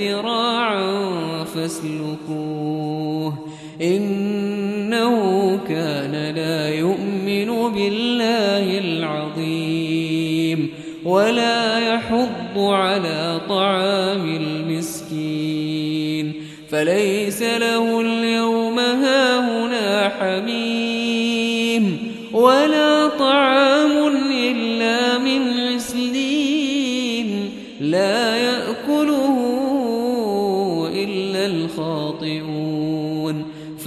ذراعا فاسلكوه إنه كان لا يؤمن بالله العظيم ولا يحض على طعام المسكين فليس له اليوم هاهنا حميم ولا طعام إلا من غسلين لا يأكله